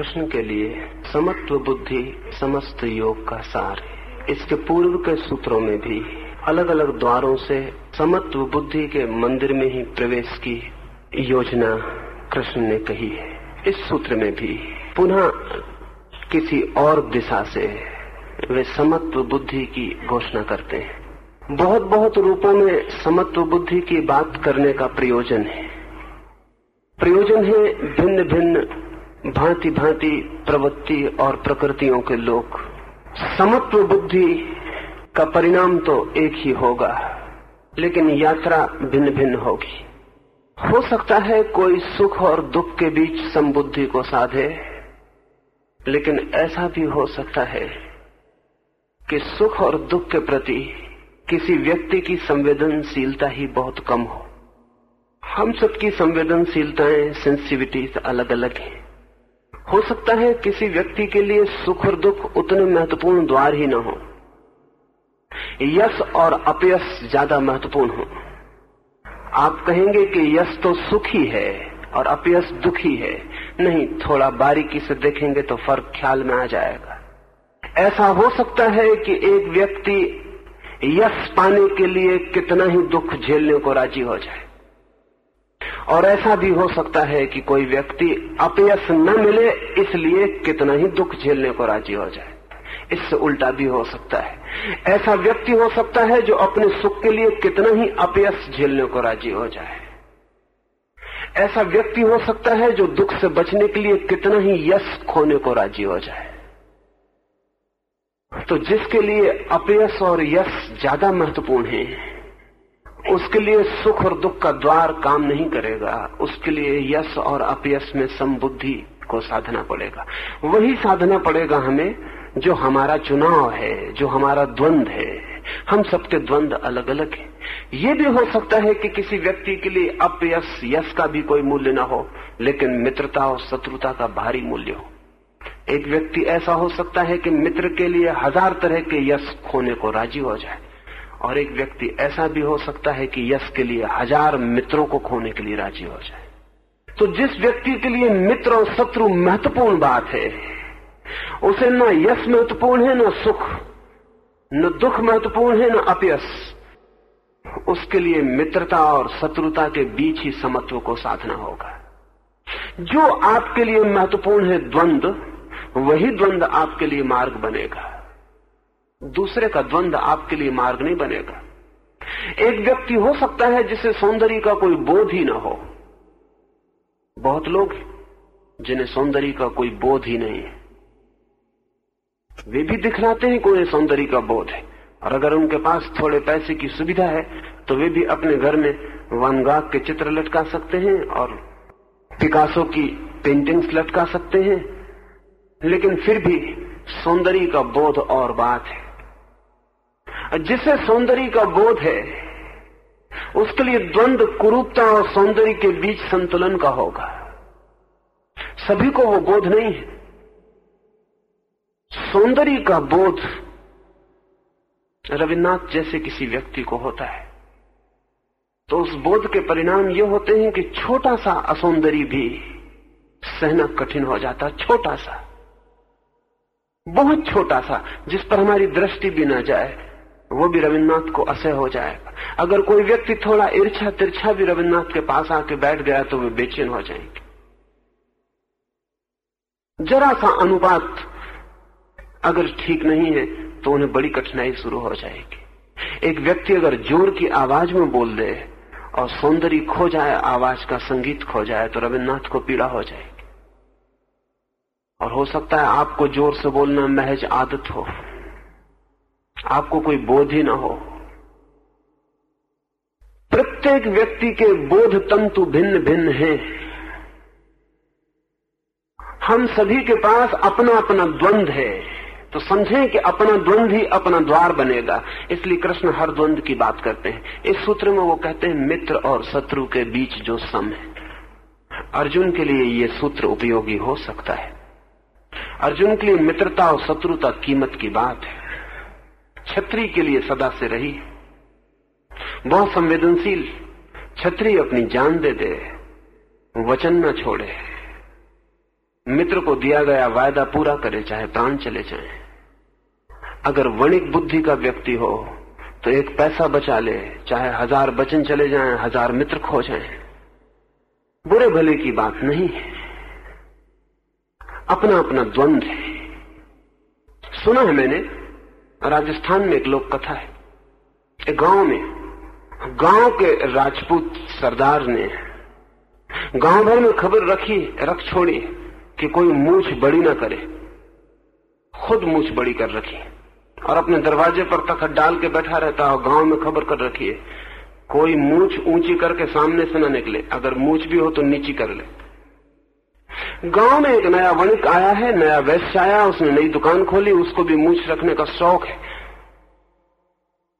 कृष्ण के लिए समत्व बुद्धि, समस्त योग का सार है। इसके पूर्व के सूत्रों में भी अलग अलग द्वारों से समत्व बुद्धि के मंदिर में ही प्रवेश की योजना कृष्ण ने कही है। इस सूत्र में भी पुनः किसी और दिशा से वे समत्व बुद्धि की घोषणा करते हैं। बहुत बहुत रूपों में समत्व बुद्धि की बात करने का प्रयोजन है। प्रयोजन है भिन्न भिन्न भांति भांति प्रवृत्ति और प्रकृतियों के लोग समत्व बुद्धि का परिणाम तो एक ही होगा, लेकिन यात्रा भिन्न भिन्न होगी। हो सकता है कोई सुख और दुख के बीच समबुद्धि को साधे, लेकिन ऐसा भी हो सकता है कि सुख और दुख के प्रति किसी व्यक्ति की संवेदनशीलता ही बहुत कम हो। हम सबकी संवेदनशीलताएँ सेंसिटिविटीज अलग अलग हैं। हो सकता है किसी व्यक्ति के लिए सुख और दुख उतने महत्वपूर्ण द्वार ही न हो। यश और अपयश ज़्यादा महत्वपूर्ण हो। आप कहेंगे कि यश तो सुख ही है और अपयश दुखी है। नहीं, थोड़ा बारीकी से देखेंगे तो फ़र्क ख्याल में आ जाएगा। ऐसा हो सकता है कि एक व्यक्ति यश पाने के लिए कितना ही दुख झेलने को राज़ी हो जाए। और ऐसा भी हो सकता है कि कोई व्यक्ति अपयस न मिले, इसलिए कितना ही दुख झेलने को राज़ी हो जाए। इससे उल्टा भी हो सकता है। ऐसा व्यक्ति हो सकता है जो अपने सुख के लिए कितना ही अपयस झेलने को राज़ी हो जाए। ऐसा व्यक्ति हो सकता है जो दुख से बचने के लिए कितना ही यश खोने को राज़ी हो जाए। तो जिसके लिए अपयस और यश ज़्यादा महत्वपूर्ण है उसके लिए सुख और दुख का द्वार काम नहीं करेगा। उसके लिए यश और अपयश में समबुद्धि को साधना पड़ेगा। वही साधना पड़ेगा हमें जो हमारा चुनाव है, जो हमारा द्वंद है। हम सबके द्वंद अलग अलग हैं। ये भी हो सकता है कि किसी व्यक्ति के लिए अपयश, यश का भी कोई मूल्य ना हो, लेकिन मित्रता और शत्रुता का भारी मूल्य हो। एक व्यक्ति ऐसा हो सकता है कि मित्र के लिए हज़ार तरह के यश खोने को राज़ी हो जाए। और एक व्यक्ति ऐसा भी हो सकता है कि यश के लिए हज़ार मित्रों को खोने के लिए राज़ी हो जाए। तो जिस व्यक्ति के लिए मित्र और शत्रु महत्वपूर्ण बात है, उसे न यश महत्वपूर्ण है, न सुख, न दुख महत्वपूर्ण है, न अपयश। उसके लिए मित्रता और शत्रुता के बीच ही समत्व को साधना होगा। जो आपके लिए महत्वपूर्ण है द्वंद्व वही द्वंद्व आपके लिए मार्ग बनेगा। दूसरे का द्वंद आपके लिए मार्ग नहीं बनेगा। एक व्यक्ति हो सकता है जिसे सौंदर्य का कोई बोध ही ना हो। बहुत लोग जिन्हें सौंदर्य का कोई बोध ही नहीं है। वे भी दिखलाते हैं कोई सौंदर्य का बोध है। और अगर उनके पास थोड़े पैसे की सुविधा है तो वे भी अपने घर में वनगाग के चित्र लटका सकते हैं और पिकासो की पेंटिंग्स लटका सकते हैं। लेकिन फिर भी सौंदर्य का बोध और बात है। जिसे सौंदर्य का बोध है, उसके लिए द्वंद, कुरूपता और सौंदर्य के बीच संतुलन का होगा। सभी को वो बोध नहीं है। सौंदर्य का बोध रविन्द्रनाथ जैसे किसी व्यक्ति को होता है। तो उस बोध के परिणाम ये होते हैं कि छोटा सा असौंदर्य भी सहना कठिन हो जाता, छोटा सा, बहुत छोटा सा, जिस पर हमारी दृष्टि भी ना जाए। वो भी रविन्द्रनाथ को असह हो जाएगा। अगर कोई व्यक्ति थोड़ा ईर्छा तिरछा भी रविन्द्रनाथ के पास आके बैठ गया तो वे बेचैन हो जाएँगे। जरा सा अनुपात अगर ठीक नहीं है तो उन्हें बड़ी कठिनाई शुरू हो जाएगी। एक व्यक्ति अगर ज़ोर की आवाज़ में बोल दे और सौंदर्य खो जाए, आवाज़ का संगीत खो जाए तो रविन्द्रनाथ को पीड़ा हो जाएगी। और हो सकता है आपको ज़ोर से बोलना महज आदत हो। आपको कोई बोध ही ना हो। प्रत्येक व्यक्ति के बोध तंतु भिन्न भिन्न हैं। हम सभी के पास अपना अपना द्वंद है तो समझें कि अपना द्वंद ही अपना द्वार बनेगा। इसलिए कृष्ण हर द्वंद की बात करते हैं। इस सूत्र में वो कहते हैं, मित्र और शत्रु के बीच जो सम है। अर्जुन के लिए ये सूत्र उपयोगी हो सकता है। अर्जुन के लिए मित्रता और शत्रुता कीमत की बात है। छत्री के लिए सदा से रही। बहुत संवेदनशील छत्री अपनी जान दे दे वचन न छोड़े। मित्र को दिया गया वायदा पूरा करे चाहे प्राण चले जाए। अगर वणिक बुद्धि का व्यक्ति हो तो एक पैसा बचा ले चाहे हज़ार वचन चले जाएँ, हज़ार मित्र खो जाएँ। बुरे भले की बात नहीं है। अपना अपना द्वंद्व है। सुना है मैंने राजस्थान में एक लोक कथा है। एक गाँव में, गाँव के राजपूत सरदार ने गाँव भर में खबर रखी, रख छोड़ी कि कोई मूछ बड़ी ना करे। खुद मूछ बड़ी कर रखी। और अपने दरवाजे पर तखत डाल के बैठा रहता और गाँव में खबर कर रखी है, कोई मूछ ऊँची करके सामने से न निकले। अगर मूछ भी हो तो नीची कर ले। गाँव में एक नया वणिक आया है, नया वैश्य आया, उसने नई दुकान खोली, उसको भी मूछ रखने का शौक है।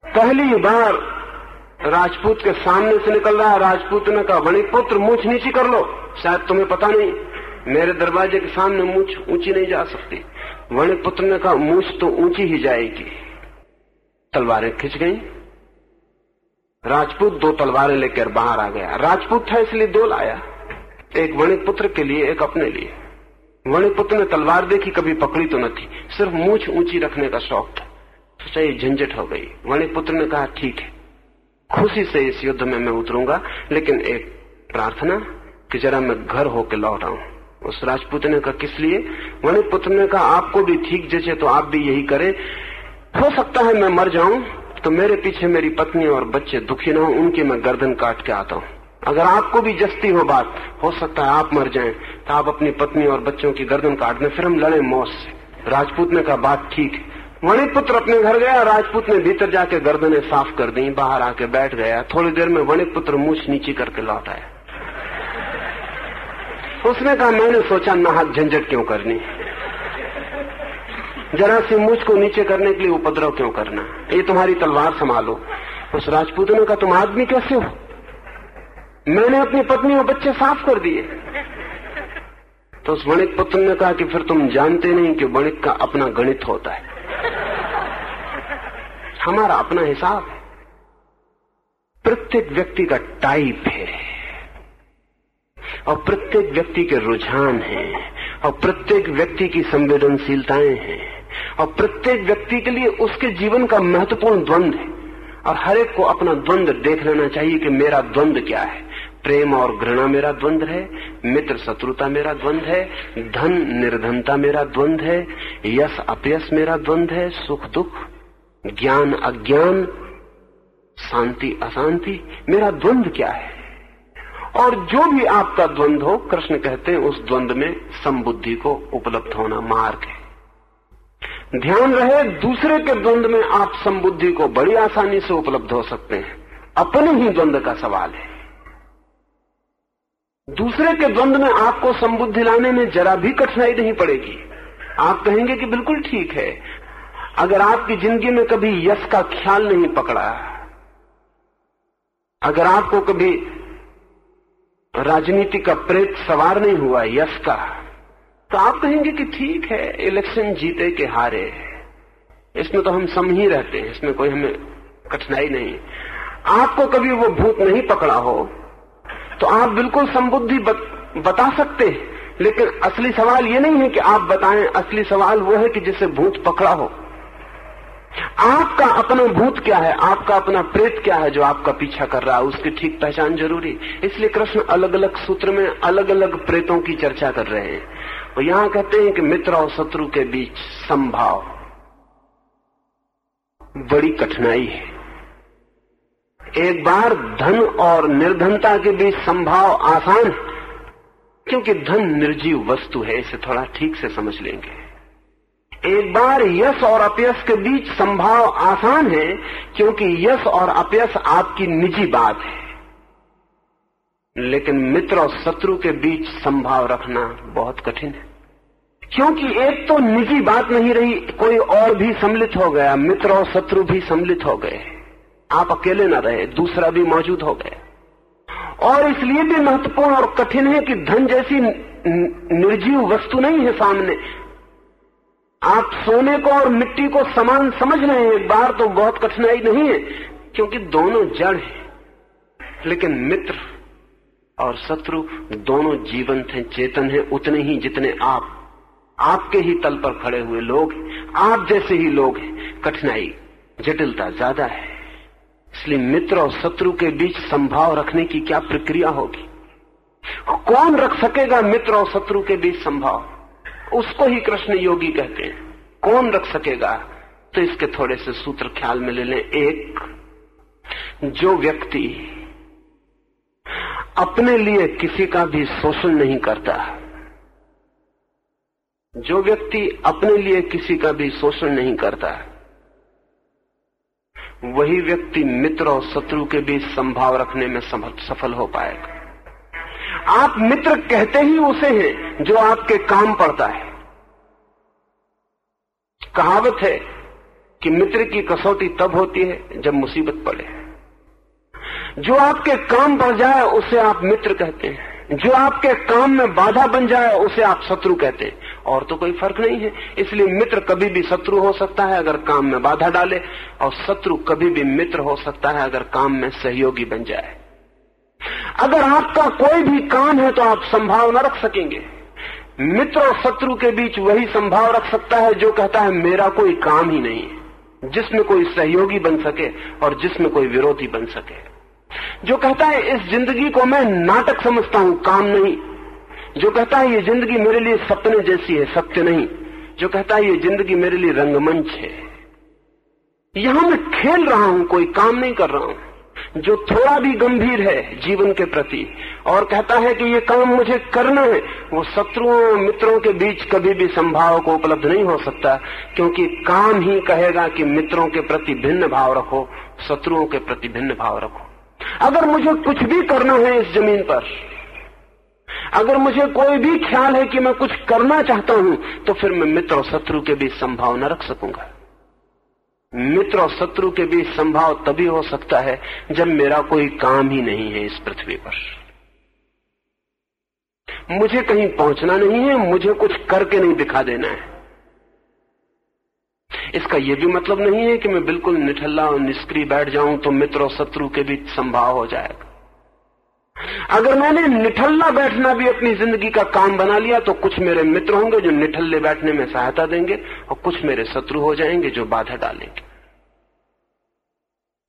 पहली बार राजपूत के सामने से निकल रहा है, राजपूत ने कहा, वणिक पुत्र, मूछ नीची कर लो। शायद तुम्हें पता नहीं, मेरे दरवाजे के सामने मूछ ऊँची नहीं जा सकती। वणिक पुत्र ने कहा, मूछ तो ऊँची ही जाएगी। तलवारें खिंच गई। राजपूत दो तलवारें लेकर बाहर आ गया। राजपूत था, इसलिए दो लाया। एक वणिक पुत्र के लिए, एक अपने लिए। वणिक पुत्र ने तलवार देखी, कभी पकड़ी तो न थी। सिर्फ़ मूछ ऊँची रखने का शौक था। सोचा ये झंझट हो गई। वणिक पुत्र ने कहा, ठीक है। खुशी से इस युद्ध में मैं उतरूँगा, लेकिन एक प्रार्थना कि जरा मैं घर होके लौट आऊँ। उस राजपूत ने कहा, किस लिए? वणिक पुत्र ने कहा, आपको भी ठीक जैसे तो आप भी यही करें। हो सकता है मैं मर जाऊँ तो मेरे पीछे मेरी पत्नी और बच्चे दुखी ना हो, उनकी मैं गर्दन काट के आता हूँ। अगर आपको भी जस्ती हो बात, हो सकता है आप मर जाएँ तो आप अपनी पत्नी और बच्चों की गर्दन काट दें, फिर हम लड़े मौत से। राजपूत ने कहा, बात ठीक है। वणिक पुत्र अपने घर गया, राजपूत ने भीतर जाके गर्दनें साफ़ कर दी, बाहर आके बैठ गया। थोड़ी देर में वणिक पुत्र मूछ नीची करके लौट आया। उसने कहा, मैंने सोचा नाहक झंझट क्यों करनी? जरा सी मुझ को नीचे करने के लिए उपद्रव क्यों करना? ये तुम्हारी तलवार संभालो। उस राजपूत ने कहा, तुम आदमी कैसे हो? मैंने अपनी पत्नी और बच्चे साफ़ कर दिए। तो उस वणिक पुत्र ने कहा कि फिर तुम जानते नहीं कि वणिक का अपना गणित होता है। हमारा अपना हिसाब है। प्रत्येक व्यक्ति का टाइप है। और प्रत्येक व्यक्ति के रुझान हैं। और प्रत्येक व्यक्ति की संवेदनशीलताएँ हैं। और प्रत्येक व्यक्ति के लिए उसके जीवन का महत्वपूर्ण द्वंद्व है। और हर एक को अपना द्वंद्व देख लेना चाहिए कि मेरा द्वंद्व क्या है। प्रेम और घृणा मेरा द्वंद है, मित्र शत्रुता मेरा द्वंद है, धन निर्धनता मेरा द्वंद है, यश अपयश मेरा द्वंद है, सुख दुख, ज्ञान अज्ञान, शांति अशांति, मेरा द्वंद क्या है? और जो भी आपका द्वंद हो, कृष्ण कहते हैं, उस द्वंद में संबुद्धि को उपलब्ध होना मार्ग है। ध्यान रहे, दूसरे के द्वंद में आप संबुद्धि को बड़ी आसानी से उपलब्ध हो सकते हैं। अपने ही द्वंद का सवाल है। दूसरे के द्वंद में आपको संबुद्धि लाने में जरा भी कठिनाई नहीं पड़ेगी। आप कहेंगे कि बिल्कुल ठीक है। अगर आपकी ज़िंदगी में कभी यश का ख्याल नहीं पकड़ा, अगर आपको कभी राजनीति का प्रेत सवार नहीं हुआ यश का तो आप कहेंगे कि ठीक है, इलेक्शन जीते के हारे। इसमें तो हम सम ही रहते हैं, इसमें कोई हमें कठिनाई नहीं। आपको कभी वो भूत नहीं पकड़ा हो तो आप बिल्कुल संबुद्धि बत, बता सकते हैं। लेकिन असली सवाल ये नहीं है कि आप बताएँ असली सवाल वो है कि जिसे भूत पकड़ा हो। आपका अपना भूत क्या है? आपका अपना प्रेत क्या है जो आपका पीछा कर रहा है? उसकी ठीक पहचान ज़रूरी इसलिए कृष्ण अलग अलग सूत्र में अलग अलग प्रेतों की चर्चा कर रहे हैं। और यहाँ कहते हैं कि मित्र और शत्रु के बीच संभाव बड़ी कठिनाई है। एक बार धन और निर्धनता के बीच संभाव आसान, क्योंकि धन निर्जीव वस्तु है, इसे थोड़ा ठीक से समझ लेंगे। एक बार यश और अपयश के बीच संभाव आसान है, क्योंकि यश और अपयश आपकी निजी बात है। लेकिन मित्र और शत्रु के बीच संभाव रखना बहुत कठिन है। क्योंकि एक तो निजी बात नहीं रही, कोई और भी सम्मिलित हो गया, मित्र और शत्रु भी सम्मिलित हो गए। आप अकेले ना रहे, दूसरा भी मौजूद हो गया और इसलिए भी महत्वपूर्ण और कठिन है कि धन जैसी निर्जीव वस्तु नहीं है सामने। आप सोने को और मिट्टी को समान समझ रहे हैं, एक बार तो बहुत कठिनाई नहीं है, क्योंकि दोनों जड़ हैं। लेकिन मित्र और शत्रु दोनों जीवंत हैं, चेतन हैं, उतने ही जितने आप। आपके ही तल पर खड़े हुए लोग आप जैसे ही लोग हैं। कठिनाई, जटिलता ज़्यादा है। इसलिए मित्र और शत्रु के बीच संभाव रखने की क्या प्रक्रिया होगी? कौन रख सकेगा मित्र और शत्रु के बीच संभाव? उसको ही कृष्ण योगी कहते हैं। कौन रख सकेगा? तो इसके थोड़े से सूत्र ख्याल में ले लें। एक, जो व्यक्ति अपने लिए किसी का भी शोषण नहीं करता, जो व्यक्ति अपने लिए किसी का भी शोषण नहीं करता वही व्यक्ति मित्र और शत्रु के बीच संभाव रखने में सफल हो पाएगा। आप मित्र कहते ही उसे हैं जो आपके काम पड़ता है। कहावत है कि मित्र की कसौटी तब होती है जब मुसीबत पड़े। जो आपके काम पड़ जाए, उसे आप मित्र कहते हैं। जो आपके काम में बाधा बन जाए, उसे आप शत्रु कहते हैं। और तो कोई फ़र्क नहीं है। इसलिए मित्र कभी भी शत्रु हो सकता है अगर काम में बाधा डाले, और शत्रु कभी भी मित्र हो सकता है अगर काम में सहयोगी बन जाए। अगर आपका कोई भी काम है तो आप संभाव न रख सकेंगे। मित्र और शत्रु के बीच वही संभाव रख सकता है जो कहता है, मेरा कोई काम ही नहीं है, जिसमें कोई सहयोगी बन सके और जिसमें कोई विरोधी बन सके। जो कहता है, इस ज़िंदगी को मैं नाटक समझता हूँ, काम नहीं। जो कहता है, ये ज़िंदगी मेरे लिए सपने जैसी है, सत्य नहीं। जो कहता है, ये ज़िंदगी मेरे लिए रंगमंच है। यहाँ मैं खेल रहा हूँ, कोई काम नहीं कर रहा हूँ। जो थोड़ा भी गंभीर है, जीवन के प्रति, और कहता है कि ये काम मुझे करना है, वो शत्रुओं मित्रों के बीच कभी भी संभाव को उपलब्ध नहीं हो सकता, क्योंकि काम ही कहेगा कि मित्रों के प्रति भिन्न भाव रखो, शत्रुओं के प्रति भिन्न भाव रखो। अगर मुझे कुछ भी करना है इस ज़मीन पर अगर मुझे कोई भी ख्याल है कि मैं कुछ करना चाहता हूँ तो फिर मैं मित्र और शत्रु के बीच संभाव न रख सकूँगा। मित्र और शत्रु के बीच संभाव तभी हो सकता है जब मेरा कोई काम ही नहीं है इस पृथ्वी पर। मुझे कहीं पहुँचना नहीं है, मुझे कुछ करके नहीं दिखा देना है। इसका यह भी मतलब नहीं है कि मैं बिल्कुल निठल्ला और निष्क्रिय बैठ जाऊँ तो मित्र और शत्रु के बीच संभाव हो जाएगा। अगर मैंने निठल्ला बैठना भी अपनी ज़िंदगी का काम बना लिया तो कुछ मेरे मित्र होंगे जो निठल्ले बैठने में सहायता देंगे और कुछ मेरे शत्रु हो जाएँगे जो बाधा डालेंगे।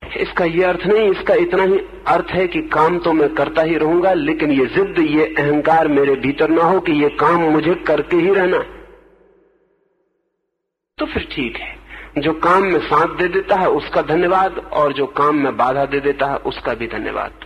इसका यह अर्थ नहीं, इसका इतना ही अर्थ है कि काम तो मैं करता ही रहूँगा, लेकिन ये जिद ये अहंकार मेरे भीतर ना हो कि ये काम मुझे करके ही रहना। तो फिर ठीक है, जो काम में साथ दे देता है उसका धन्यवाद, और जो काम में बाधा दे देता है उसका भी धन्यवाद।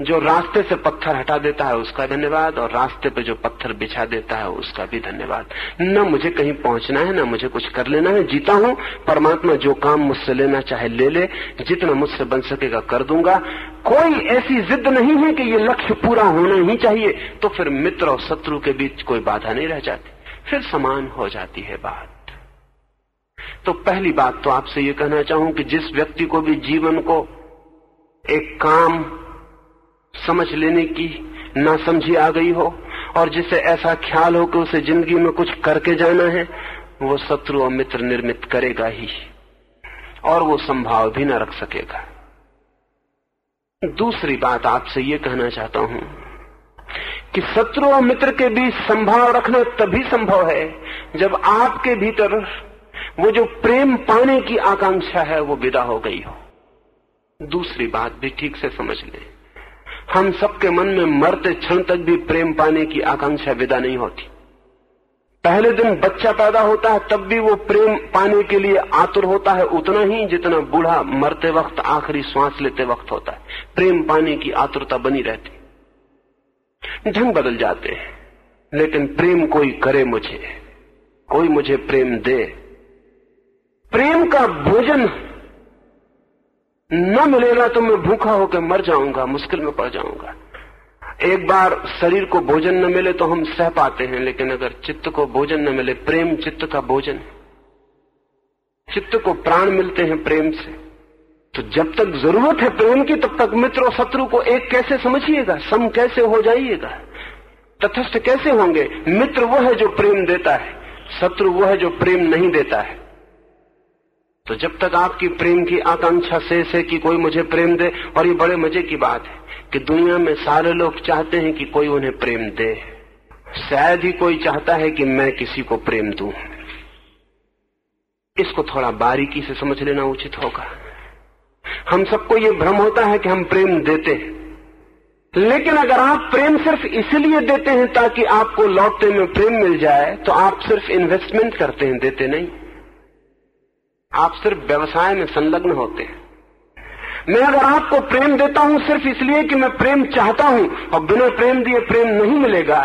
जो रास्ते से पत्थर हटा देता है उसका धन्यवाद, और रास्ते पे जो पत्थर बिछा देता है उसका भी धन्यवाद। न मुझे कहीं पहुँचना है, न मुझे कुछ कर लेना है, जीता हूँ, परमात्मा जो काम मुझसे लेना चाहे ले ले, जितना मुझसे बन सकेगा कर दूँगा। कोई ऐसी जिद नहीं है कि ये लक्ष्य पूरा होना ही चाहिए तो फिर मित्र और शत्रु के बीच कोई बाधा नहीं रह जाती, फिर समान हो जाती है बात। तो पहली बात तो आपसे ये कहना चाहूँ कि जिस व्यक्ति को भी जीवन को एक काम समझ लेने की ना समझी आ गई हो और जिसे ऐसा ख्याल हो कि उसे ज़िंदगी में कुछ करके जाना है, वो शत्रु और मित्र निर्मित करेगा ही और वो संभाव भी न रख सकेगा। दूसरी बात आपसे ये कहना चाहता हूँ कि शत्रु और मित्र के बीच संभाव रखना तभी संभव है जब आपके भीतर वो जो प्रेम पाने की आकांक्षा है, वो विदा हो गई हो। दूसरी बात भी ठीक से समझ लें। हम सबके मन में मरते क्षण तक भी प्रेम पाने की आकांक्षा विदा नहीं होती। पहले दिन बच्चा पैदा होता है, तब भी वो प्रेम पाने के लिए आतुर होता है, उतना ही जितना बूढ़ा मरते वक्त, आखिरी श्वास लेते वक्त होता है। प्रेम पाने की आतुरता बनी रहती। ढंग बदल जाते हैं, लेकिन प्रेम कोई करे मुझे, कोई मुझे प्रेम दे। प्रेम का भोजन न मिलेगा तो मैं भूखा होकर मर जाऊँगा, मुश्किल में पड़ जाऊँगा। एक बार शरीर को भोजन न मिले तो हम सह पाते हैं, लेकिन अगर चित्त को भोजन न मिले, प्रेम चित्त का भोजन है। चित्त को प्राण मिलते हैं प्रेम से। तो जब तक ज़रूरत है प्रेम की, तब तक मित्र और शत्रु को एक कैसे समझिएगा, सम कैसे हो जाइएगा? तथस्थ कैसे होंगे? मित्र वो है जो प्रेम देता है, शत्रु वो है जो प्रेम नहीं देता है। तो जब तक आपकी प्रेम की आकांक्षा शेष है कि कोई मुझे प्रेम दे, और ये बड़े मज़े की बात है कि दुनिया में सारे लोग चाहते हैं कि कोई उन्हें प्रेम दे। शायद ही कोई चाहता है कि मैं किसी को प्रेम दू। इसको थोड़ा बारीकी से समझ लेना उचित होगा। हम सबको ये भ्रम होता है कि हम प्रेम देते हैं। लेकिन अगर आप प्रेम सिर्फ़ इसलिए देते हैं ताकि आपको लौटते में प्रेम मिल जाए तो आप सिर्फ़ इन्वेस्टमेंट करते हैं, देते नहीं। आप सिर्फ़ व्यवसाय में संलग्न होते हैं। मैं अगर आपको प्रेम देता हूँ सिर्फ़ इसलिए कि मैं प्रेम चाहता हूँ और बिना प्रेम दिए प्रेम नहीं मिलेगा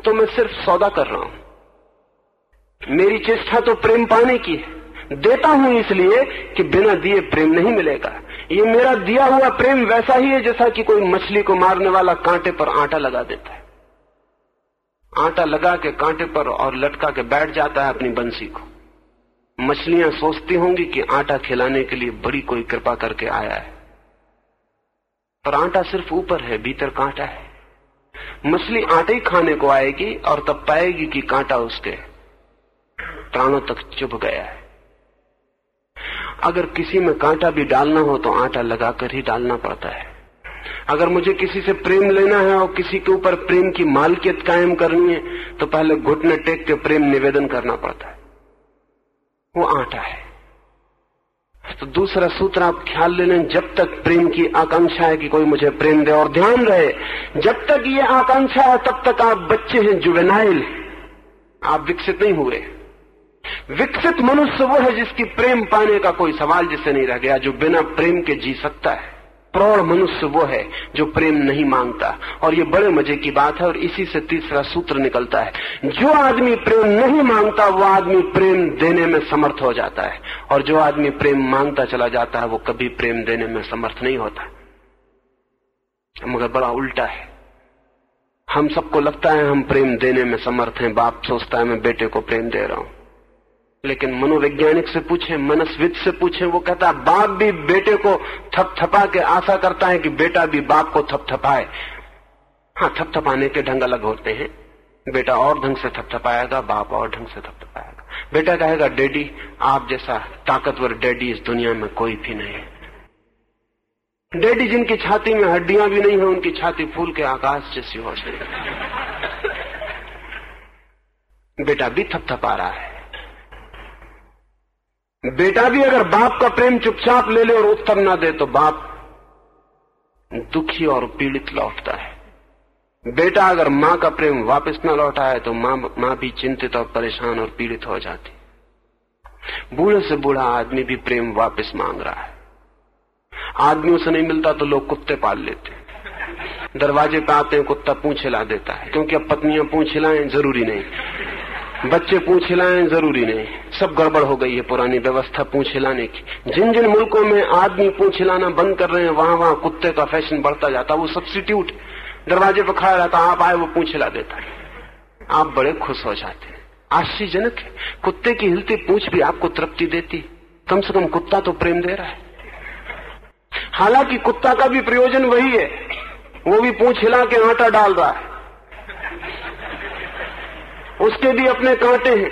तो मैं सिर्फ़ सौदा कर रहा हूँ। मेरी चेष्टा तो प्रेम पाने की है। देता हूँ इसलिए कि बिना दिए प्रेम नहीं मिलेगा। ये मेरा दिया हुआ प्रेम वैसा ही है जैसा कि कोई मछली को मारने वाला कांटे पर आटा लगा देता है। आटा लगा के कांटे पर और लटका के बैठ जाता है अपनी बंसी को। मछलियाँ सोचती होंगी कि आटा खिलाने के लिए बड़ी कोई कृपा करके आया है। पर आटा सिर्फ़ ऊपर है, भीतर कांटा है। मछली आटे ही खाने को आएगी और तब पाएगी कि कांटा उसके प्राणों तक चुभ गया है। अगर किसी में कांटा भी डालना हो तो आटा लगाकर ही डालना पड़ता है। अगर मुझे किसी से प्रेम लेना है और किसी के ऊपर प्रेम की मालकियत कायम करनी है तो पहले घुटने टेक के प्रेम निवेदन करना पड़ता है। वो आटा है। तो दूसरा सूत्र आप ख्याल ले लें, जब तक प्रेम की आकांक्षा है कि कोई मुझे प्रेम दे और ध्यान रहे, जब तक ये आकांक्षा है, तब तक आप बच्चे हैं, जुवेनाइल आप विकसित नहीं हुए। विकसित मनुष्य वो है जिसकी प्रेम पाने का कोई सवाल जिसे नहीं रह गया, जो बिना प्रेम के जी सकता है। प्रौढ़ मनुष्य वो है जो प्रेम नहीं माँगता। और ये बड़े मज़े की बात है और इसी से तीसरा सूत्र निकलता है। जो आदमी प्रेम नहीं माँगता, वो आदमी प्रेम देने में समर्थ हो जाता है। और जो आदमी प्रेम माँगता चला जाता है, वो कभी प्रेम देने में समर्थ नहीं होता। मगर बड़ा उल्टा है। हम सबको लगता है हम प्रेम देने में समर्थ हैं, बाप सोचता है, मैं बेटे को प्रेम दे रहा हूँ। लेकिन मनोवैज्ञानिक से पूछे, मनस्विद से पूछे, वो कहता है बाप भी बेटे को थपथपा के आशा करता है कि बेटा भी बाप को थपथपाए। हाँ थपथपाने के ढंग अलग होते हैं। बेटा और ढंग से थपथपाएगा, बाप और ढंग से थपथपाएगा। बेटा कहेगा, डैडी, आप जैसा ताकतवर डैडी इस दुनिया में कोई भी नहीं डैडी जिनकी छाती में हड्डियाँ भी नहीं है, उनकी छाती फूल के आकाश जैसी हो जाएगी। बेटा भी थपथपा रहा है। बेटा भी अगर बाप का प्रेम चुपचाप ले ले और उत्तर ना दे तो बाप दुखी और पीड़ित लौटता है। बेटा अगर माँ का प्रेम वापस ना लौटा है तो माँ माँ भी चिंतित और परेशान और पीड़ित हो जाती। बूढ़े से बूढ़ा आदमी भी प्रेम वापस मांग रहा है। आदमियों से नहीं मिलता तो लोग कुत्ते पाल लेते दरवाजे पे आते हैं, कुत्ता पूछ हिला देता है। क्योंकि अब पत्नियाँ पूछ हिलाएँ, ज़रूरी नहीं। बच्चे पूछ हिलाएँ ज़रूरी नहीं। सब गड़बड़ हो गई है पुरानी व्यवस्था पूछ हिलाने की। जिन जिन मुल्कों में आदमी पूछ हिलाना बंद कर रहे हैं, वहाँ वहाँ कुत्ते का फ़ैशन बढ़ता जाता वो सब्सिट्यूट दरवाजे पर खड़ा रहता आप आए, वो पूछ हिला देता है। आप बड़े खुश हो जाते हैं। आश्चर्यजनक है। कुत्ते की हिलती पूछ भी आपको तृप्ति देती। कम से कम कुत्ता तो प्रेम दे रहा है। हालाँकि कुत्ता का भी प्रयोजन वही है। वो भी पूछ हिला के आटा डाल रहा है। उसके भी अपने कांटे हैं।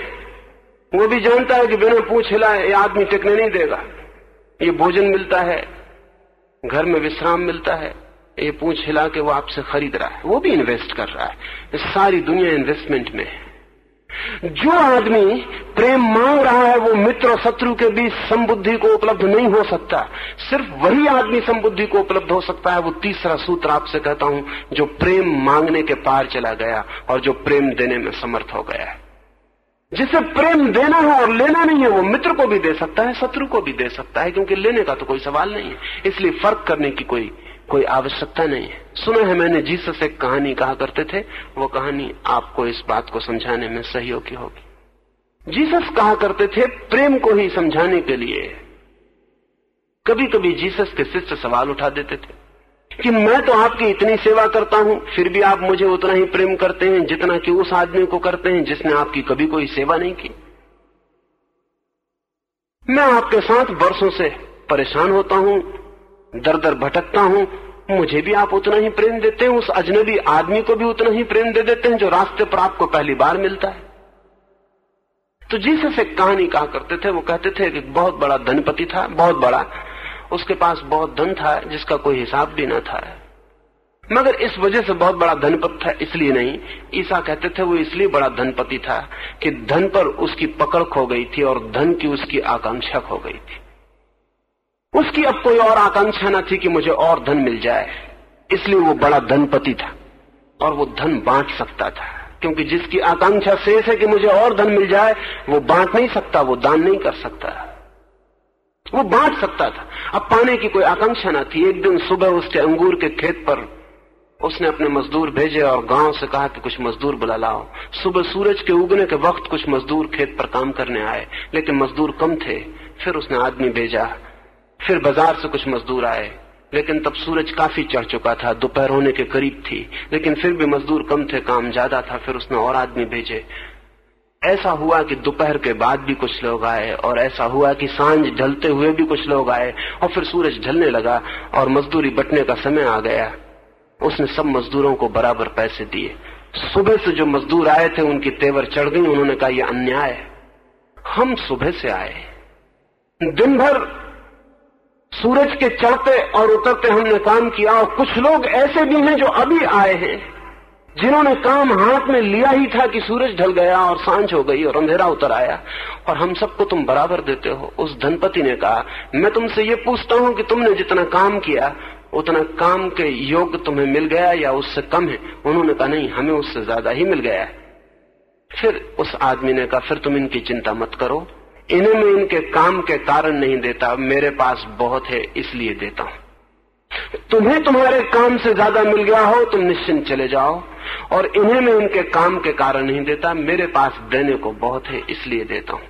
वो भी जानता है कि बिना पूछ हिलाए ये आदमी टिकने नहीं देगा। ये भोजन मिलता है, घर में विश्राम मिलता है, ये पूछ हिला के वो आपसे खरीद रहा है। वो भी इन्वेस्ट कर रहा है। सारी दुनिया इन्वेस्टमेंट में है। जो आदमी प्रेम मांग रहा है वो मित्र और शत्रु के बीच संबुद्धि को उपलब्ध नहीं हो सकता। सिर्फ़ वही आदमी संबुद्धि को उपलब्ध हो सकता है, वो तीसरा सूत्र आपसे कहता हूँ, जो प्रेम मांगने के पार चला गया और जो प्रेम देने में समर्थ हो गया है। जिसे प्रेम देना है और लेना नहीं है, वो मित्र को भी दे सकता है, शत्रु को भी दे सकता है, क्योंकि लेने का तो कोई सवाल नहीं है। इसलिए फ़र्क करने की कोई कोई आवश्यकता नहीं है। सुना है मैंने, जीसस एक कहानी कहा करते थे, वो कहानी आपको इस बात को समझाने में सहयोगी होगी। जीसस कहा करते थे, प्रेम को ही समझाने के लिए। कभी कभी जीसस के शिष्य सवाल उठा देते थे कि मैं तो आपकी इतनी सेवा करता हूँ, फिर भी आप मुझे उतना ही प्रेम करते हैं जितना कि उस आदमी को करते हैं जिसने आपकी कभी कोई सेवा नहीं की। मैं आपके साथ वर्षों से परेशान होता हूँ दर दर भटकता हूँ। मुझे भी आप उतना ही प्रेम देते हैं, उस अजनबी आदमी को भी उतना ही प्रेम दे देते हैं, जो रास्ते पर आपको पहली बार मिलता है। तो जीसस कहानी कहा करते थे, वो कहते थे कि बहुत बड़ा धनपति था, बहुत बड़ा। उसके पास बहुत धन था, जिसका कोई हिसाब भी न था। मगर इस वजह से बहुत बड़ा धनपति था, इसलिए नहीं। ईसा कहते थे, वो इसलिए बड़ा धनपति था कि धन पर उसकी पकड़ खो गई थी और धन की उसकी आकांक्षा खो गई थी। उसकी अब कोई और आकांक्षा न थी कि मुझे और धन मिल जाए। इसलिए वो बड़ा धनपति था और वो धन बांट सकता था। क्योंकि जिसकी आकांक्षा शेष है कि मुझे और धन मिल जाए, वो बांट नहीं सकता, वो दान नहीं कर सकता। वो बांट सकता था। अब पाने की कोई आकांक्षा ना थी। एक दिन सुबह उसके अंगूर के खेत पर उसने अपने मजदूर भेजे और गाँव से कहा कि कुछ मजदूर बुला लाओ। सुबह सूरज के उगने के वक्त कुछ मजदूर खेत पर काम करने आए, लेकिन मजदूर कम थे। फिर उसने आदमी भेजा फिर बाज़ार से कुछ मजदूर आए। लेकिन तब सूरज काफ़ी चढ़ चुका था, दोपहर होने के करीब थी। लेकिन फिर भी मजदूर कम थे, काम ज़्यादा था, फिर उसने और आदमी भेजे। ऐसा हुआ कि दोपहर के बाद भी कुछ लोग आए, और ऐसा हुआ कि साँझ ढलते हुए भी कुछ लोग आए, और फिर सूरज ढलने लगा, और मजदूरी बटने का समय आ गया। उसने सब मजदूरों को बराबर पैसे दिए। सुबह से जो मजदूर आए थे, उनकी तेवर चढ़ गई, उन्होंने कहा, यह अन्याय हम सुबह से आए दिन भर सूरज के चढ़ते और उतरते हमने काम किया और कुछ लोग ऐसे भी हैं जो अभी आए हैं, जिन्होंने काम हाथ में लिया ही था कि सूरज ढल गया और साँझ हो गई और अंधेरा उतर आया। और हम सबको तुम बराबर देते हो, उस धनपति ने कहा, मैं तुमसे ये पूछता हूँ कि तुमने जितना काम किया, उतना काम के योग तुम्हें मिल गया या उससे कम है? उन्होंने कहा, नहीं, हमें उससे ज़्यादा ही मिल गया फिर उस आदमी ने कहा, फिर तुम इनकी चिंता मत करो इन्हें मैं इनके काम के कारण नहीं देता मेरे पास बहुत है, इसलिए देता हूँ। तुम्हें तुम्हारे काम से ज़्यादा मिल गया हो, तुम निश्चिंत चले जाओ, और इन्हें मैं इनके काम के कारण नहीं देता, मेरे पास देने को बहुत है, इसलिए देता हूँ।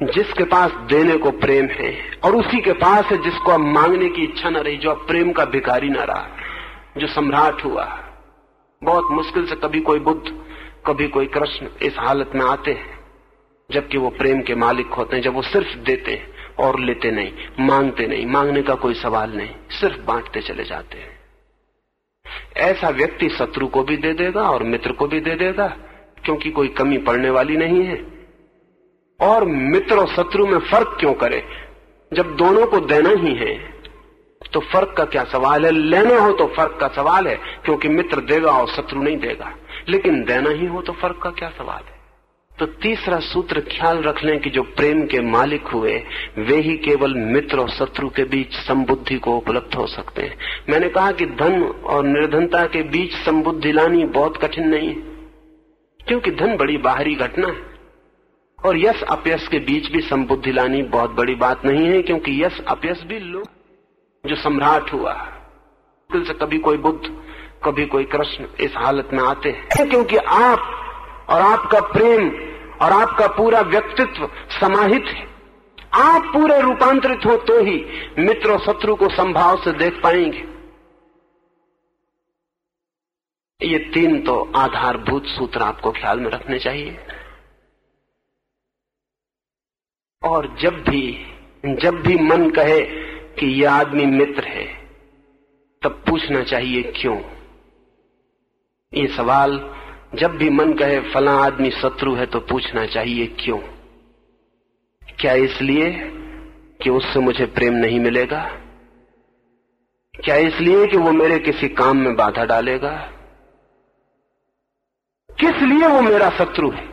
जिसके पास देने को प्रेम है, और उसी के पास है जिसको अब मांगने की इच्छा न रही, जो अब प्रेम का भिखारी ना रहा, जो सम्राट हुआ। बहुत मुश्किल से कभी कोई बुद्ध, कभी कोई कृष्ण इस हालत में आते हैं। जबकि वो प्रेम के मालिक होते हैं, जब वो सिर्फ़ देते हैं और लेते नहीं, मांगते नहीं, मांगने का कोई सवाल नहीं, सिर्फ़ बांटते चले जाते हैं। ऐसा व्यक्ति शत्रु को भी दे देगा और मित्र को भी दे देगा, क्योंकि कोई कमी पड़ने वाली नहीं है। और मित्र और शत्रु में फ़र्क क्यों करे? जब दोनों को देना ही है तो फ़र्क का क्या सवाल है? लेना हो तो फ़र्क का सवाल है, क्योंकि मित्र देगा और शत्रु नहीं देगा। लेकिन देना ही हो तो फ़र्क का क्या सवाल है? तो तीसरा सूत्र ख्याल रख लें कि जो प्रेम के मालिक हुए, वे ही केवल मित्र और शत्रु के बीच संबुद्धि को उपलब्ध हो सकते हैं। मैंने कहा कि धन और निर्धनता के बीच संबुद्धि लानी बहुत कठिन नहीं है, क्योंकि धन बड़ी बाहरी घटना है। और यश अपयश के बीच भी संबुद्धि लानी बहुत बड़ी बात नहीं है, क्योंकि यश अपयश भी लोग जो सम्राट हुआ। से कभी कोई बुद्ध, कभी कोई कृष्ण इस हालत में आते हैं। क्योंकि आप और आपका प्रेम और आपका पूरा व्यक्तित्व समाहित है। आप पूरे रूपांतरित हो तो ही मित्र और शत्रु को संभाव से देख पाएँगे। ये तीन तो आधारभूत सूत्र आपको ख्याल में रखने चाहिए। और जब भी जब भी मन कहे कि यह आदमी मित्र है, तब पूछना चाहिए क्यों? ये सवाल जब भी मन कहे फला आदमी शत्रु है तो पूछना चाहिए क्यों? क्या इसलिए कि उससे मुझे प्रेम नहीं मिलेगा? क्या इसलिए कि वो मेरे किसी काम में बाधा डालेगा? किस लिए वो मेरा शत्रु है?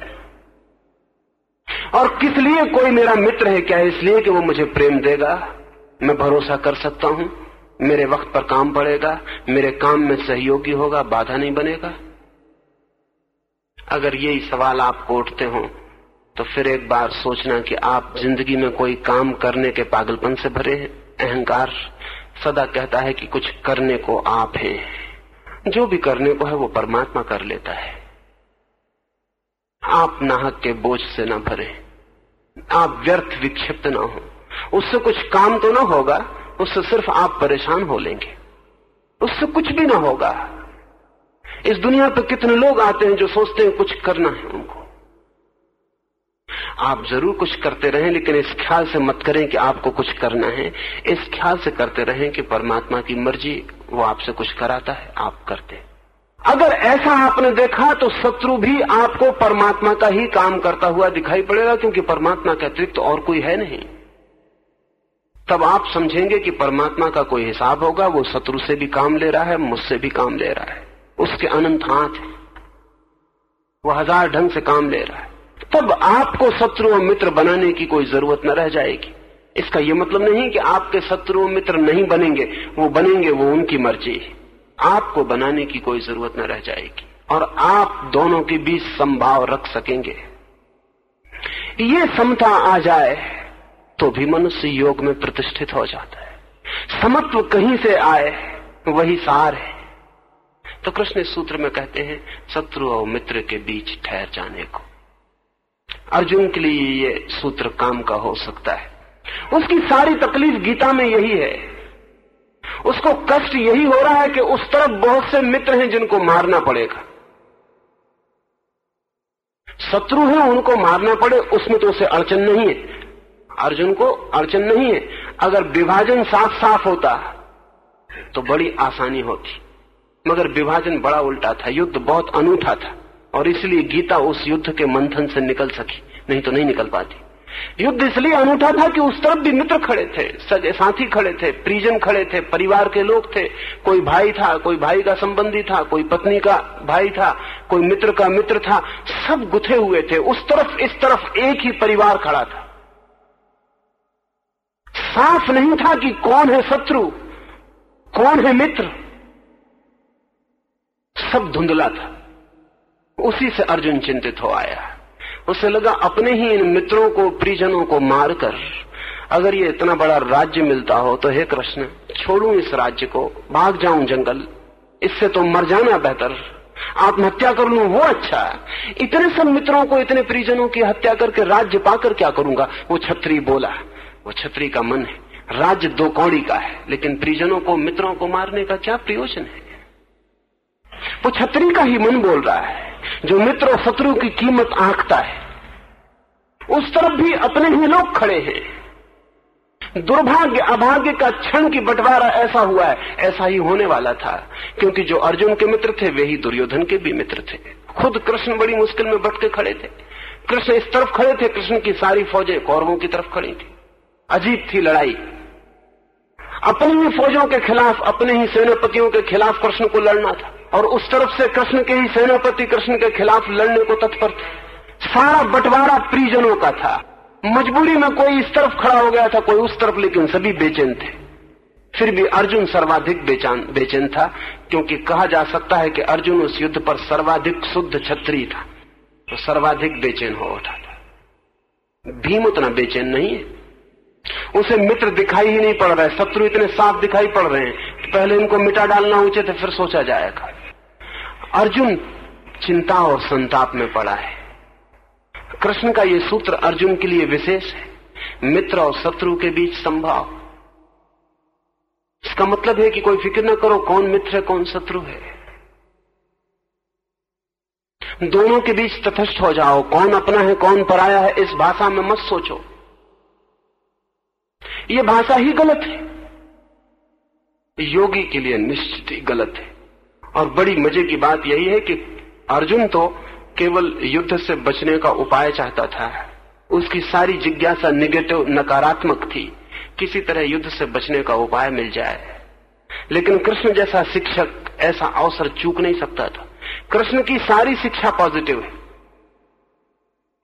और किस लिए कोई मेरा मित्र है? क्या इसलिए कि वो मुझे प्रेम देगा? मैं भरोसा कर सकता हूँ? मेरे वक्त पर काम पड़ेगा? मेरे काम में सहयोगी होगा? बाधा नहीं बनेगा? अगर यही सवाल आपको उठते हो तो फिर एक बार सोचना कि आप ज़िंदगी में कोई काम करने के पागलपन से भरे हैं। अहंकार सदा कहता है कि कुछ करने को आप हैं। जो भी करने को है, वो परमात्मा कर लेता है। आप नाहक के बोझ से ना भरे। आप व्यर्थ विक्षिप्त ना हो। उससे कुछ काम तो ना होगा, उससे सिर्फ़ आप परेशान हो लेंगे। उससे कुछ भी ना होगा। इस दुनिया पर कितने लोग आते हैं जो सोचते हैं कुछ करना है उनको? आप ज़रूर कुछ करते रहें, लेकिन इस ख्याल से मत करें कि आपको कुछ करना है। इस ख्याल से करते रहें कि परमात्मा की मर्ज़ी, वो आपसे कुछ कराता है, आप करते अगर ऐसा आपने देखा तो शत्रु भी आपको परमात्मा का ही काम करता हुआ दिखाई पड़ेगा, क्योंकि परमात्मा के अतिरिक्त तो और कोई है नहीं। तब आप समझेंगे कि परमात्मा का कोई हिसाब होगा, वो शत्रु से भी काम ले रहा है, मुझसे भी काम ले रहा है। उसके अनंत हाथ है। वो हज़ार ढंग से काम ले रहा है। तब आपको शत्रु और मित्र बनाने की कोई ज़रूरत न रह जाएगी। इसका यह मतलब नहीं कि आपके शत्रु और मित्र नहीं बनेंगे। वो बनेंगे, वो उनकी मर्ज़ी है। आपको बनाने की कोई ज़रूरत न रह जाएगी। और आप दोनों के बीच संभाव रख सकेंगे। ये समता आ जाए तो भी मनुष्य योग में प्रतिष्ठित हो जाता है। समत्व कहीं से आए, वही सार है। तो कृष्ण सूत्र में कहते हैं, शत्रु और मित्र के बीच ठहर जाने को। अर्जुन के लिए ये सूत्र काम का हो सकता है। उसकी सारी तकलीफ़ गीता में यही है। उसको कष्ट यही हो रहा है कि उस तरफ़ बहुत से मित्र हैं जिनको मारना पड़ेगा। शत्रु है, उनको मारना पड़े, उसमें तो उसे अड़चन नहीं है। अर्जुन को अड़चन नहीं है। अगर विभाजन साफ़ साफ़ होता तो बड़ी आसानी होती। मगर विभाजन बड़ा उल्टा था, युद्ध बहुत अनूठा था, और इसलिए गीता उस युद्ध के मंथन से निकल सकी, नहीं तो नहीं निकल पाती। युद्ध इसलिए अनूठा था कि उस तरफ़ भी मित्र खड़े थे, सगे साथी खड़े थे, परिजन खड़े थे, परिवार के लोग थे, कोई भाई था, कोई भाई का संबंधी था, कोई पत्नी का भाई था, कोई मित्र का मित्र था, सब गुथे हुए थे, उस तरफ़, इस तरफ़ एक ही परिवार खड़ा था। साफ़ नहीं था कि कौन है शत्रु, कौन है मित्र सब धुंधला था। उसी से अर्जुन चिंतित हो आया। उसे लगा अपने ही इन मित्रों को, परिजनों को मारकर, अगर ये इतना बड़ा राज्य मिलता हो तो हे कृष्ण, छोड़ू इस राज्य को, भाग जाऊँ जंगल। इससे तो मर जाना बेहतर। आत्महत्या कर लू, वो अच्छा। इतने सब मित्रों को, इतने परिजनों की हत्या करके राज्य पाकर क्या करूँगा? वो छत्री बोला, वो छत्री का मन है। राज्य दो कौड़ी का है, लेकिन परिजनों को, मित्रों को मारने का क्या प्रयोजन है? वो छत्री का ही मन बोल रहा है, जो मित्र और शत्रु की कीमत आंकता है। उस तरफ़ भी अपने ही लोग खड़े हैं। दुर्भाग्य, अभाग्य का क्षण की बंटवारा ऐसा हुआ है, ऐसा ही होने वाला था, क्योंकि जो अर्जुन के मित्र थे, वे ही दुर्योधन के भी मित्र थे। खुद कृष्ण बड़ी मुश्किल में बट के खड़े थे। कृष्ण इस तरफ़ खड़े थे, कृष्ण की सारी फौजें कौरवों की तरफ़ खड़ी थी। अजीब थी लड़ाई। अपनी ही फौजों के खिलाफ, अपने ही सेनापतियों के खिलाफ कृष्ण को लड़ना था। और उस तरफ़ से कृष्ण के ही सेनापति कृष्ण के खिलाफ लड़ने को तत्पर थे। सारा बंटवारा परिजनों का था। मजबूरी में कोई इस तरफ़ खड़ा हो गया था, कोई उस तरफ़, लेकिन सभी बेचैन थे। फिर भी अर्जुन सर्वाधिक बेचान, बेचैन था, क्योंकि कहा जा सकता है कि अर्जुन उस युद्ध पर सर्वाधिक शुद्ध छत्री था। तो सर्वाधिक बेचैन हो उठा था। भीम उतना बेचैन नहीं है। उसे मित्र दिखाई ही नहीं पड़ रहे शत्रु इतने साफ़ दिखाई पड़ रहे हैं पहले इनको मिटा डालना उचित है, फिर सोचा जाएगा। अर्जुन चिंता और संताप में पड़ा है। कृष्ण का यह सूत्र अर्जुन के लिए विशेष है। मित्र और शत्रु के बीच संभाव। इसका मतलब है कि कोई फ़िक्र न करो कौन मित्र है, कौन शत्रु है। दोनों के बीच तथस्थ हो जाओ। कौन अपना है, कौन पराया है, इस भाषा में मत सोचो। यह भाषा ही गलत है। योगी के लिए निश्चित ही गलत है। और बड़ी मज़े की बात यही है कि अर्जुन तो केवल युद्ध से बचने का उपाय चाहता था। उसकी सारी जिज्ञासा निगेटिव नकारात्मक थी। किसी तरह युद्ध से बचने का उपाय मिल जाए। लेकिन कृष्ण जैसा शिक्षक ऐसा अवसर चूक नहीं सकता था। कृष्ण की सारी शिक्षा पॉजिटिव है।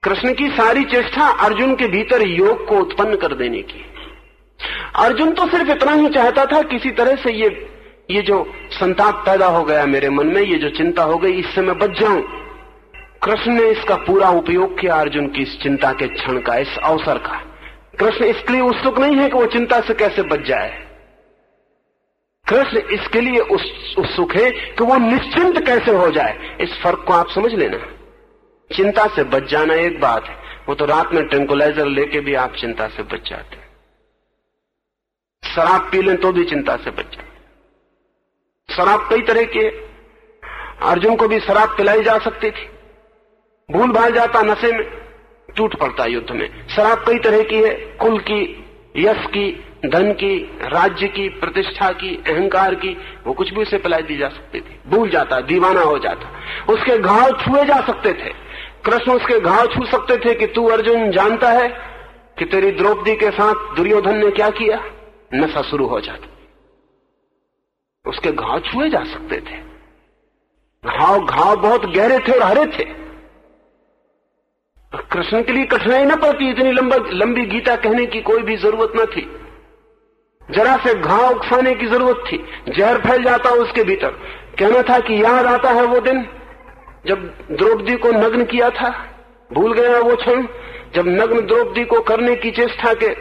कृष्ण की सारी चेष्टा अर्जुन के भीतर योग को उत्पन्न कर देने की। अर्जुन तो सिर्फ़ इतना ही चाहता था किसी तरह से ये ये जो संताप पैदा हो गया मेरे मन में, ये जो चिंता हो गई, इससे मैं बच जाऊँ। कृष्ण ने इसका पूरा उपयोग किया अर्जुन की इस चिंता के क्षण का, इस अवसर का। कृष्ण इसके लिए उत्सुक नहीं है कि वो चिंता से कैसे बच जाए। कृष्ण इसके लिए उत्सुक है कि वो निश्चिंत कैसे हो जाए। इस फ़र्क को आप समझ लेना। चिंता से बच जाना एक बात है। वो तो रात में ट्रेंकुलाइजर लेके भी आप चिंता से बच जाते शराब पी लें तो भी चिंता से बच जाए शराब कई तरह की है अर्जुन को भी शराब पिलाई जा सकती थी। भूल भाल जाता नशे में। टूट पड़ता युद्ध में। शराब कई तरह की है। कुल की, यश की, धन की, राज्य की, प्रतिष्ठा की, अहंकार की, वो कुछ भी उसे पिलाई दी जा सकती थी। भूल जाता, दीवाना हो जाता। उसके घाव छुए जा सकते थे। कृष्ण उसके घाव छू सकते थे कि तू अर्जुन जानता है कि तेरी द्रौपदी के साथ दुर्योधन ने क्या किया? नशा शुरू हो जाता। उसके घाव छुए जा सकते थे। घाव घाव बहुत गहरे थे और हरे थे। कृष्ण के लिए कठिनाई न पड़ती, इतनी लंबा, लंबी गीता कहने की कोई भी ज़रूरत न थी। जरा से घाव उकसाने की ज़रूरत थी। जहर फैल जाता उसके भीतर। कहना था कि याद आता है वो दिन, जब द्रौपदी को नग्न किया था। भूल गया वो क्षण, जब नग्न द्रौपदी को करने की चेष्टा के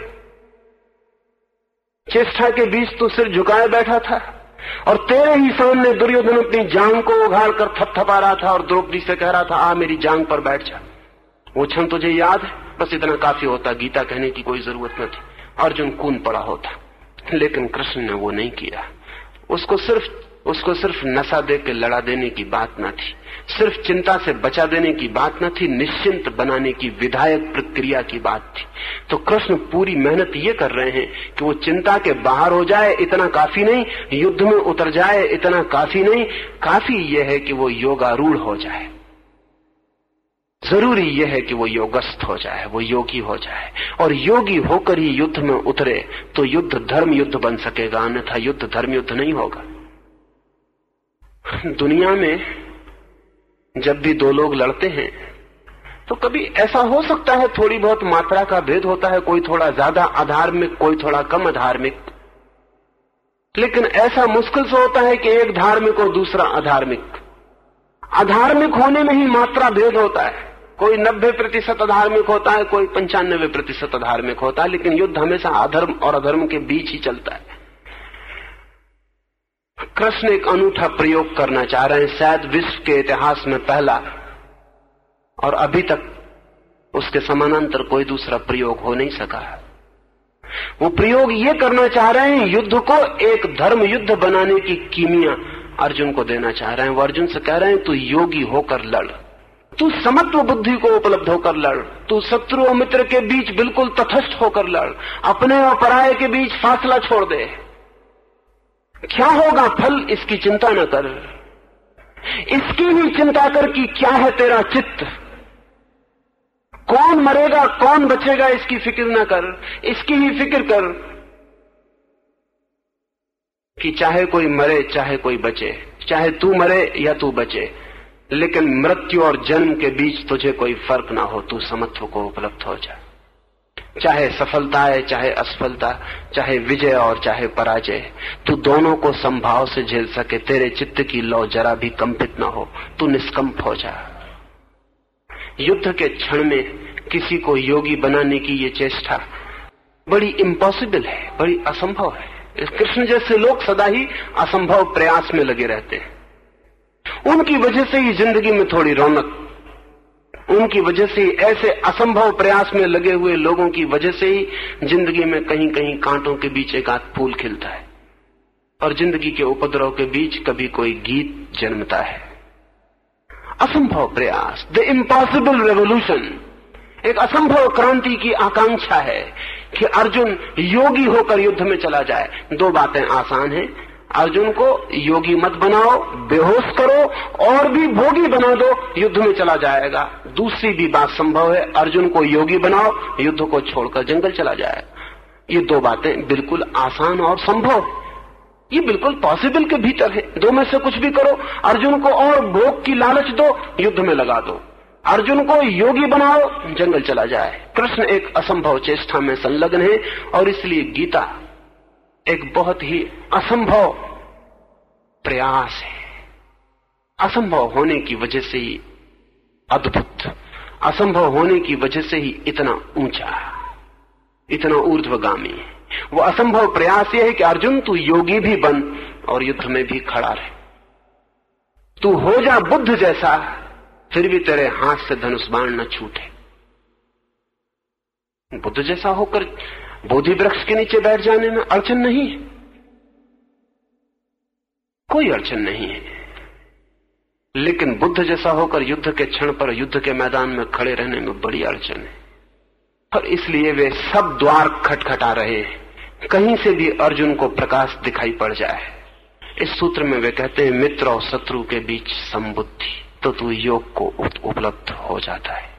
चेष्टा के बीच तो सिर झुकाए बैठा था। और तेरे ही सामने दुर्योधन अपनी जांग को उघाड़ कर थपथपा रहा था और द्रौपदी से कह रहा था, आ, मेरी जांग पर बैठ जा। वो क्षण तुझे याद है? बस इतना काफ़ी होता, गीता कहने की कोई ज़रूरत न थी। अर्जुन कून पड़ा होता, लेकिन कृष्ण ने वो नहीं किया। उसको सिर्फ़ उसको सिर्फ़ नशा दे के लड़ा देने की बात न थी। सिर्फ़ चिंता से बचा देने की बात न थी, निश्चिंत बनाने की विधायक प्रक्रिया की बात थी। तो कृष्ण पूरी मेहनत ये कर रहे हैं कि वो चिंता के बाहर हो जाए, इतना काफ़ी नहीं, युद्ध में उतर जाए, इतना काफ़ी नहीं, काफ़ी यह है कि वो योगारूढ़ हो जाए। ज़रूरी यह है कि वो योगस्थ हो जाए, वो योगी हो जाए। और योगी होकर ही युद्ध में उतरे तो युद्ध धर्म युद्ध बन सकेगा, अन्यथा युद्ध धर्म युद्ध नहीं होगा। दुनिया में जब भी दो लोग लड़ते हैं तो कभी ऐसा हो सकता है थोड़ी बहुत मात्रा का भेद होता है, कोई थोड़ा ज़्यादा अधार्मिक, कोई थोड़ा कम अधार्मिक। लेकिन ऐसा मुश्किल से होता है कि एक धार्मिक और दूसरा अधार्मिक। अधार्मिक होने में ही मात्रा भेद होता है। कोई नब्बे प्रतिशत अधार्मिक होता है, कोई पंचानबे प्रतिशत अधार्मिक होता है, लेकिन युद्ध हमेशा अधर्म और अधर्म के बीच ही चलता है। कृष्ण एक अनूठा प्रयोग करना चाह रहे हैं। शायद विश्व के इतिहास में पहला और अभी तक उसके समानांतर कोई दूसरा प्रयोग हो नहीं सका वो प्रयोग ये करना चाह रहे हैं, युद्ध को एक धर्म युद्ध बनाने की कीमिया अर्जुन को देना चाह रहे हैं। वो अर्जुन से कह रहे हैं, तू योगी होकर लड़। तू समत्व बुद्धि को उपलब्ध होकर लड़। तू शत्रु और मित्र के बीच बिल्कुल तथस्थ होकर लड़। अपने और पराये के बीच फासला छोड़ दे। क्या होगा फल इसकी चिंता न कर। इसकी ही चिंता कर कि क्या है तेरा चित्त। कौन मरेगा, कौन बचेगा, इसकी फ़िक्र न कर। इसकी ही फ़िक्र कर कि चाहे कोई मरे, चाहे कोई बचे। चाहे तू मरे या तू बचे। लेकिन मृत्यु और जन्म के बीच तुझे कोई फ़र्क ना हो, तू समत्व को उपलब्ध हो जाए चाहे सफलता है, चाहे असफलता, चाहे विजय और चाहे पराजय, तू दोनों को संभाव से झेल सके, तेरे चित्त की लौ जरा भी कंपित ना हो, तू निष्कंप हो जा। युद्ध के क्षण में किसी को योगी बनाने की ये चेष्टा बड़ी इम्पॉसिबल है, बड़ी असंभव है। कृष्ण जैसे लोग सदा ही असंभव प्रयास में लगे रहते हैं। उनकी वजह से ही ज़िंदगी में थोड़ी रौनक उनकी वजह से ऐसे असंभव प्रयास में लगे हुए लोगों की वजह से ही ज़िंदगी में कहीं कहीं कांटों के बीच एक आध फूल खिलता है। और ज़िंदगी के उपद्रव के बीच कभी कोई गीत जन्मता है। असंभव प्रयास द इम्पॉसिबल रेवोल्यूशन एक असंभव क्रांति की आकांक्षा है कि अर्जुन योगी होकर युद्ध में चला जाए। दो बातें आसान हैं। अर्जुन को योगी मत बनाओ, बेहोश करो और भी भोगी बना दो, युद्ध में चला जाएगा। दूसरी भी बात संभव है, अर्जुन को योगी बनाओ, युद्ध को छोड़कर जंगल चला जाएगा। ये दो बातें बिल्कुल आसान और संभव ये बिल्कुल पॉसिबल के भीतर है। दो में से कुछ भी करो, अर्जुन को और भोग की लालच दो, युद्ध में लगा दो। अर्जुन को योगी बनाओ, जंगल चला जाए। कृष्ण एक असंभव चेष्टा में संलग्न है और इसलिए गीता एक बहुत ही असंभव प्रयास है। असंभव होने की वजह से ही अद्भुत, असंभव होने की वजह से ही इतना ऊँचा, इतना ऊर्ध्वगामी वो असंभव प्रयास यह है कि अर्जुन, तू योगी भी बन और युद्ध में भी खड़ा रहे। तू हो जा बुद्ध जैसा, फिर भी तेरे हाथ से धनुष बाण न छूटे। बुद्ध जैसा होकर बोधि वृक्ष के नीचे बैठ जाने में अड़चन नहीं है। कोई अड़चन नहीं है। लेकिन बुद्ध जैसा होकर युद्ध के क्षण पर युद्ध के मैदान में खड़े रहने में बड़ी अड़चन है। और इसलिए वे सब द्वार खटखटा रहे हैं। कहीं से भी अर्जुन को प्रकाश दिखाई पड़ जाए। इस सूत्र में वे कहते हैं, मित्र और शत्रु के बीच संबुद्धि तो तू योग को उपलब्ध हो जाता है।